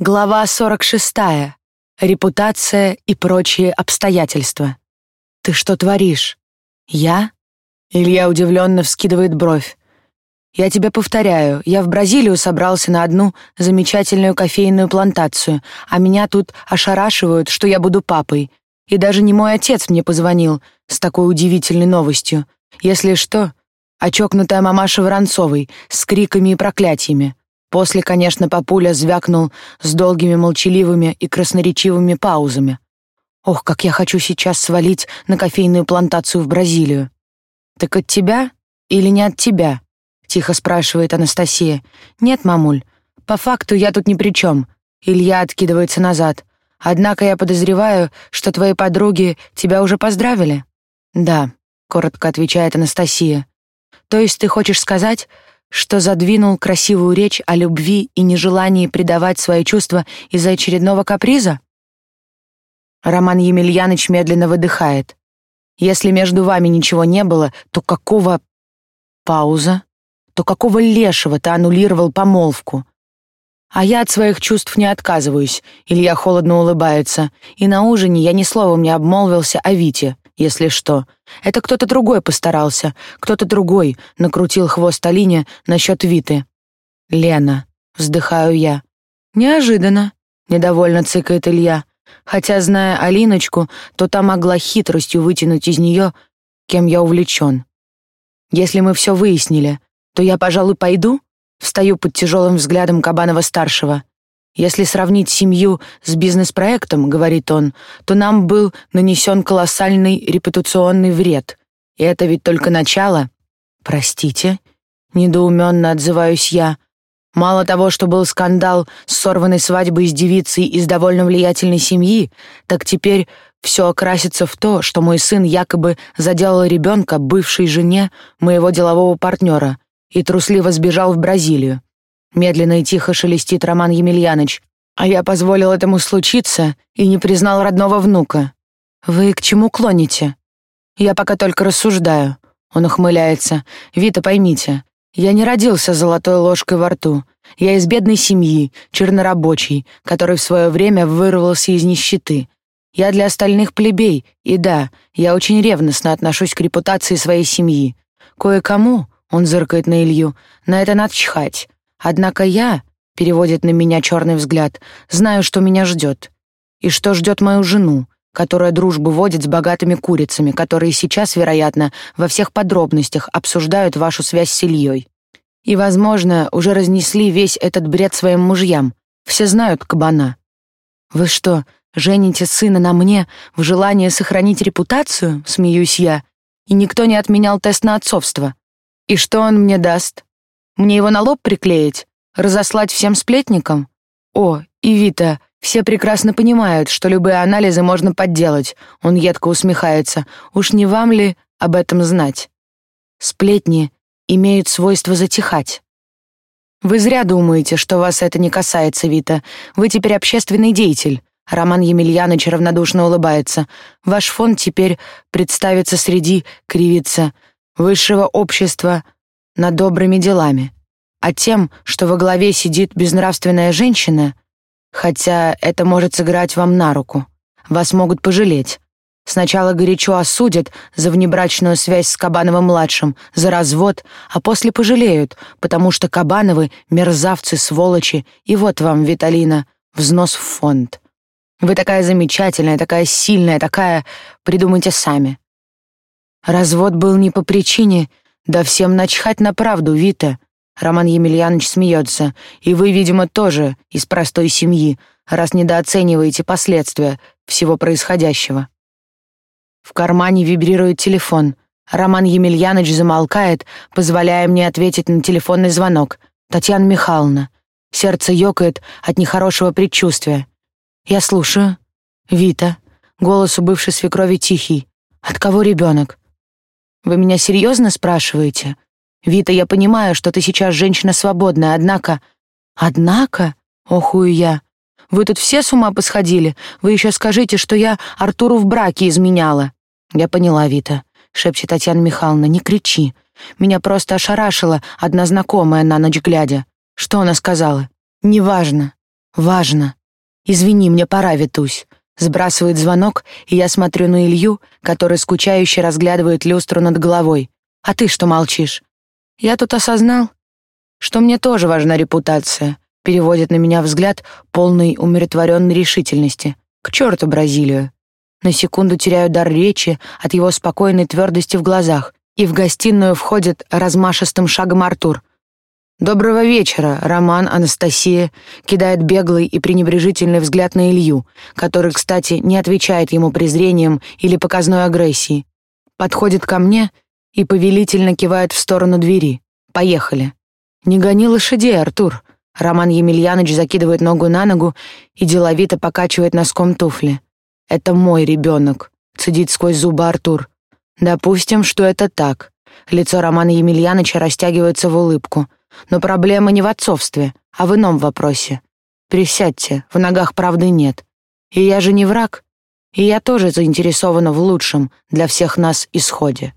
Глава 46. Репутация и прочие обстоятельства. Ты что творишь? Я? Илья удивленно вскидывает бровь. Я тебе повторяю, я в Бразилию собрался на одну замечательную кофейную плантацию, а меня тут ошарашивают, что я буду папой. И даже не мой отец мне позвонил с такой удивительной новостью. Если что, очокнутая мамаша Воронцовой с криками и проклятиями. После, конечно, папуля звякнул с долгими молчаливыми и красноречивыми паузами. Ох, как я хочу сейчас свалить на кофейную плантацию в Бразилию. Так от тебя или не от тебя? Тихо спрашивает Анастасия. Нет, мамуль, по факту я тут ни при чем. Илья откидывается назад. Однако я подозреваю, что твои подруги тебя уже поздравили. Да, коротко отвечает Анастасия. То есть ты хочешь сказать, что задвинул красивую речь о любви и нежелании предавать свои чувства из-за очередного каприза? Роман Емельяныч медленно выдыхает. Если между вами ничего не было, то какого... Пауза. То какого лешего ты аннулировал помолвку? А я от своих чувств не отказываюсь. Илья холодно улыбается. И на ужине я ни словом не обмолвился о Вите если что. Это кто-то другой постарался, кто-то другой накрутил хвост Алине насчет Виты. «Лена», — вздыхаю я. «Неожиданно», — недовольно цыкает Илья. Хотя, зная Алиночку, то та могла хитростью вытянуть из нее, кем я увлечен. Если мы все выяснили, то я, пожалуй, пойду, встаю под тяжелым взглядом Кабанова-старшего. Если сравнить семью с бизнес-проектом, говорит он, то нам был нанесен колоссальный репутационный вред. И это ведь только начало. Простите, недоуменно отзываюсь я. Мало того, что был скандал с сорванной свадьбой с девицей из довольно влиятельной семьи, так теперь все окрасится в то, что мой сын якобы заделал ребенка бывшей жене моего делового партнера и трусливо сбежал в Бразилию. Медленно и тихо шелестит Роман Емельяныч. А я позволил этому случиться и не признал родного внука. Вы к чему клоните? Я пока только рассуждаю. Он ухмыляется. Вита, поймите, я не родился золотой ложкой во рту. Я из бедной семьи, чернорабочий, который в свое время вырвался из нищеты. Я для остальных плебей, и да, я очень ревностно отношусь к репутации своей семьи. Кое-кому, он зыркает на Илью, на это начхать. Однако я, переводит на меня черный взгляд, знаю, что меня ждет. И что ждет мою жену, которая дружбу водит с богатыми курицами, которые сейчас, вероятно, во всех подробностях обсуждают вашу связь с Ильей. И, возможно, уже разнесли весь этот бред своим мужьям. Все знают кабана. Вы что, жените сына на мне в желании сохранить репутацию? Смеюсь я. И никто не отменял тест на отцовство. И что он мне даст? Мне его на лоб приклеить? Разослать всем сплетникам? О, и Вита, все прекрасно понимают, что любые анализы можно подделать. Он едко усмехается. Уж не вам ли об этом знать? Сплетни имеют свойство затихать. Вы зря думаете, что вас это не касается, Вита. Вы теперь общественный деятель. Роман Емельянович равнодушно улыбается. Ваш фонд теперь представится среди, кривится, высшего общества — над добрыми делами, а тем, что во главе сидит безнравственная женщина, хотя это может сыграть вам на руку. Вас могут пожалеть. Сначала горячо осудят за внебрачную связь с Кабановым-младшим, за развод, а после пожалеют, потому что Кабановы — мерзавцы, сволочи, и вот вам, Виталина, взнос в фонд. Вы такая замечательная, такая сильная, такая... Придумайте сами. Развод был не по причине «Да всем начхать на правду, Вита!» Роман Емельянович смеется. «И вы, видимо, тоже из простой семьи, раз недооцениваете последствия всего происходящего». В кармане вибрирует телефон. Роман Емельянович замолкает, позволяя мне ответить на телефонный звонок. «Татьяна Михайловна». Сердце ёкает от нехорошего предчувствия. «Я слушаю». «Вита». Голос у бывшей свекрови тихий. «От кого ребенок?» Вы меня серьезно спрашиваете? Вита, я понимаю, что ты сейчас женщина свободная, однако... Однако, охую я, вы тут все с ума посходили? Вы еще скажите, что я Артуру в браке изменяла. Я поняла, Вита, шепчет Татьяна Михайловна, не кричи. Меня просто ошарашила одна знакомая на ночь глядя. Что она сказала? Неважно. Важно. Извини, мне пора, Витусь. Сбрасывает звонок, и я смотрю на Илью, который скучающе разглядывает люстру над головой. А ты что молчишь? Я тут осознал, что мне тоже важна репутация. Переводит на меня взгляд полный умиротворенной решительности. К черту Бразилию. На секунду теряю дар речи от его спокойной твердости в глазах, и в гостиную входит размашистым шагом Артур. «Доброго вечера, Роман, Анастасия», кидает беглый и пренебрежительный взгляд на Илью, который, кстати, не отвечает ему презрением или показной агрессией. Подходит ко мне и повелительно кивает в сторону двери. «Поехали». «Не гони лошадей, Артур». Роман Емельянович закидывает ногу на ногу и деловито покачивает носком туфли. «Это мой ребенок», — цедит сквозь зубы Артур. «Допустим, что это так». Лицо Романа Емельяновича растягивается в улыбку — но проблема не в отцовстве, а в ином вопросе. Присядьте, в ногах правды нет. И я же не враг. И я тоже заинтересована в лучшем для всех нас исходе.